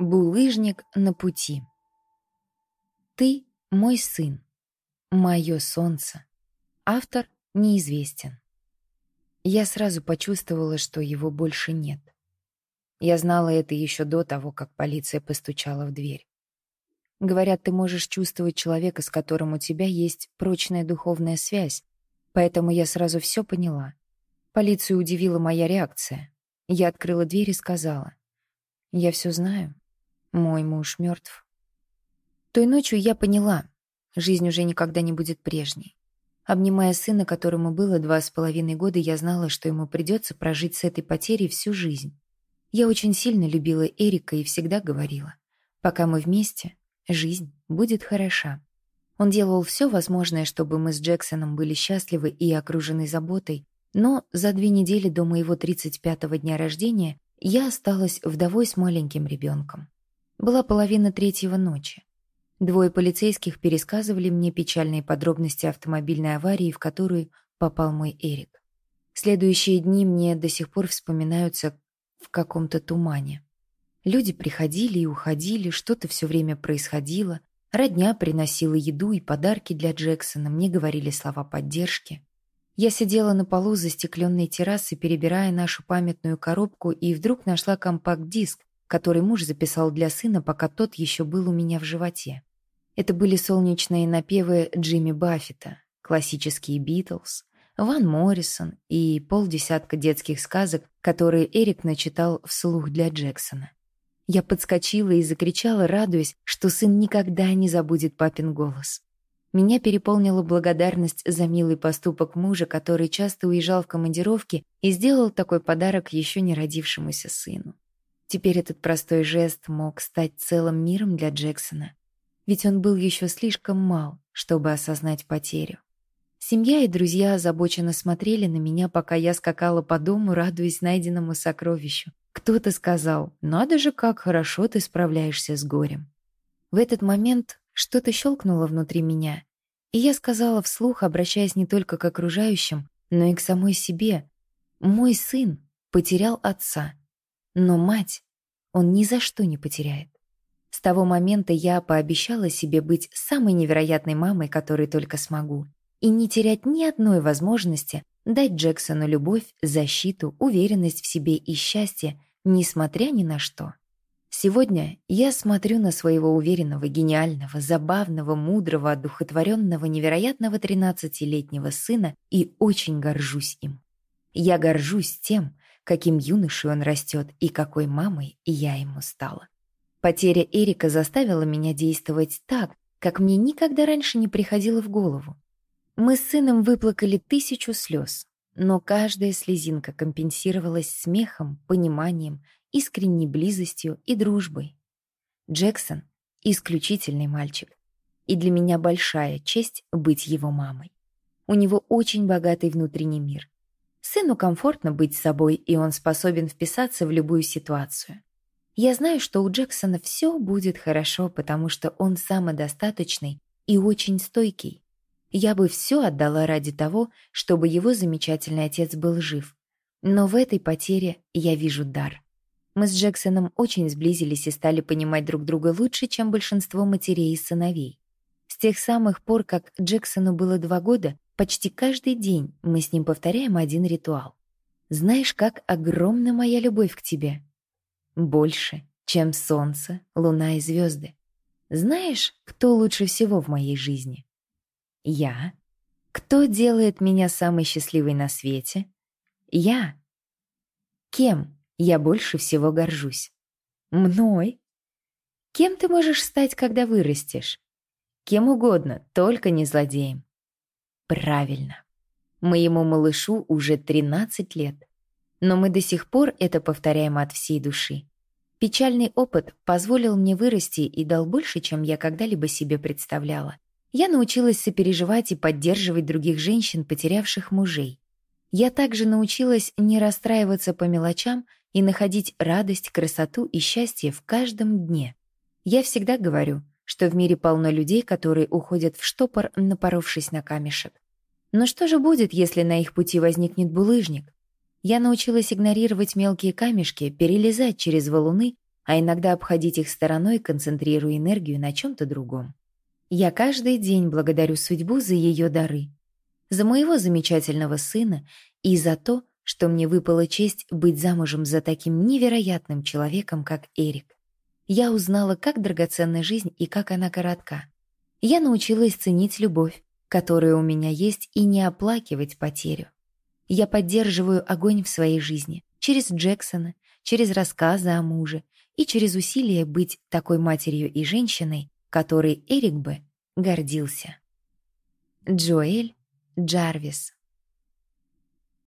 Булыжник на пути. Ты — мой сын, мое солнце. Автор неизвестен. Я сразу почувствовала, что его больше нет. Я знала это еще до того, как полиция постучала в дверь. Говорят, ты можешь чувствовать человека, с которым у тебя есть прочная духовная связь, поэтому я сразу все поняла. Полицию удивила моя реакция. Я открыла дверь и сказала, «Я все знаю, мой муж мертв. Той ночью я поняла, жизнь уже никогда не будет прежней. Обнимая сына, которому было два с половиной года, я знала, что ему придется прожить с этой потерей всю жизнь. Я очень сильно любила Эрика и всегда говорила, пока мы вместе, жизнь будет хороша. Он делал все возможное, чтобы мы с Джексоном были счастливы и окружены заботой, но за две недели до моего 35-го дня рождения я осталась вдовой с маленьким ребенком. Была половина третьего ночи. Двое полицейских пересказывали мне печальные подробности автомобильной аварии, в которую попал мой Эрик. Следующие дни мне до сих пор вспоминаются в каком-то тумане. Люди приходили и уходили, что-то все время происходило. Родня приносила еду и подарки для Джексона, мне говорили слова поддержки. Я сидела на полу застекленной террасы, перебирая нашу памятную коробку, и вдруг нашла компакт-диск, который муж записал для сына, пока тот еще был у меня в животе. Это были солнечные напевы Джимми Баффета, классические Битлз, Ван Моррисон и полдесятка детских сказок, которые Эрик начитал вслух для Джексона. Я подскочила и закричала, радуясь, что сын никогда не забудет папин голос. Меня переполнила благодарность за милый поступок мужа, который часто уезжал в командировки и сделал такой подарок еще не родившемуся сыну. Теперь этот простой жест мог стать целым миром для Джексона, ведь он был еще слишком мал, чтобы осознать потерю. Семья и друзья озабоченно смотрели на меня, пока я скакала по дому, радуясь найденному сокровищу. Кто-то сказал, «Надо же, как хорошо ты справляешься с горем». В этот момент что-то щелкнуло внутри меня, и я сказала вслух, обращаясь не только к окружающим, но и к самой себе, «Мой сын потерял отца, но мать он ни за что не потеряет. С того момента я пообещала себе быть самой невероятной мамой, которой только смогу, и не терять ни одной возможности дать Джексону любовь, защиту, уверенность в себе и счастье, несмотря ни на что. Сегодня я смотрю на своего уверенного, гениального, забавного, мудрого, одухотворенного, невероятного 13-летнего сына и очень горжусь им. Я горжусь тем, каким юношей он растет и какой мамой я ему стала. Потеря Эрика заставила меня действовать так, как мне никогда раньше не приходило в голову. Мы с сыном выплакали тысячу слез, но каждая слезинка компенсировалась смехом, пониманием, искренней близостью и дружбой. Джексон — исключительный мальчик, и для меня большая честь быть его мамой. У него очень богатый внутренний мир, Сыну комфортно быть собой, и он способен вписаться в любую ситуацию. Я знаю, что у Джексона все будет хорошо, потому что он самодостаточный и очень стойкий. Я бы все отдала ради того, чтобы его замечательный отец был жив. Но в этой потере я вижу дар. Мы с Джексоном очень сблизились и стали понимать друг друга лучше, чем большинство матерей и сыновей. С тех самых пор, как Джексону было два года, Почти каждый день мы с ним повторяем один ритуал. Знаешь, как огромна моя любовь к тебе? Больше, чем солнце, луна и звезды. Знаешь, кто лучше всего в моей жизни? Я. Кто делает меня самой счастливой на свете? Я. Кем я больше всего горжусь? Мной. Кем ты можешь стать, когда вырастешь? Кем угодно, только не злодеем. Правильно. Моему малышу уже 13 лет. Но мы до сих пор это повторяем от всей души. Печальный опыт позволил мне вырасти и дал больше, чем я когда-либо себе представляла. Я научилась сопереживать и поддерживать других женщин, потерявших мужей. Я также научилась не расстраиваться по мелочам и находить радость, красоту и счастье в каждом дне. Я всегда говорю, что в мире полно людей, которые уходят в штопор, напоровшись на камешек. Но что же будет, если на их пути возникнет булыжник? Я научилась игнорировать мелкие камешки, перелезать через валуны, а иногда обходить их стороной, концентрируя энергию на чем-то другом. Я каждый день благодарю судьбу за ее дары, за моего замечательного сына и за то, что мне выпала честь быть замужем за таким невероятным человеком, как Эрик. Я узнала, как драгоценна жизнь и как она коротка. Я научилась ценить любовь, которая у меня есть, и не оплакивать потерю. Я поддерживаю огонь в своей жизни через Джексона, через рассказы о муже и через усилия быть такой матерью и женщиной, которой Эрик бы гордился. Джоэль Джарвис